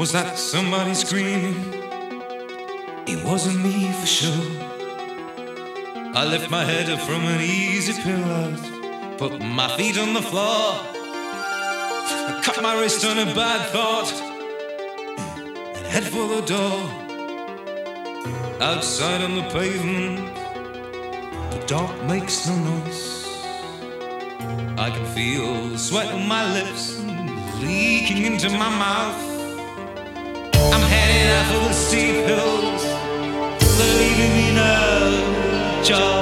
Was that somebody screaming? It wasn't me for sure. I lift my head up from an easy pillow, put my feet on the floor. I cut my wrist on a bad thought and head for the door. Outside on the pavement, the dark makes no noise. I can feel sweat on my lips leaking into my mouth. I'm heading out for the steep hills, leaving me no choice.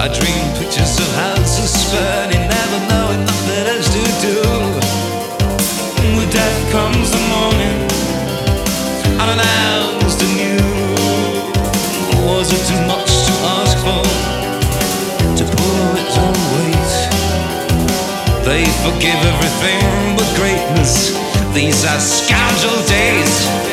I dream pictures of houses burning, never knowing nothing else to do. With death comes the morning, unannounced and new. Was it too much to ask for? To pull its own weight? They forgive everything but greatness. These are scoundrel days.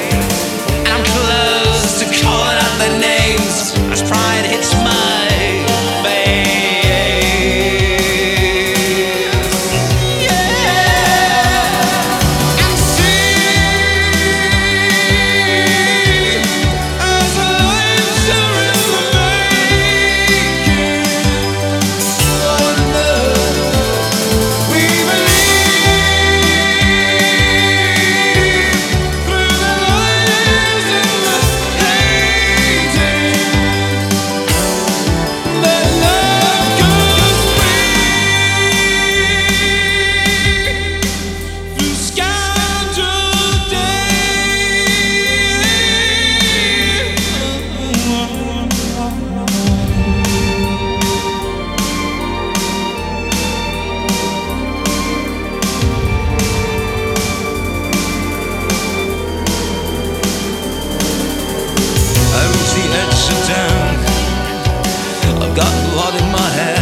sit down. I've got a lot in my head.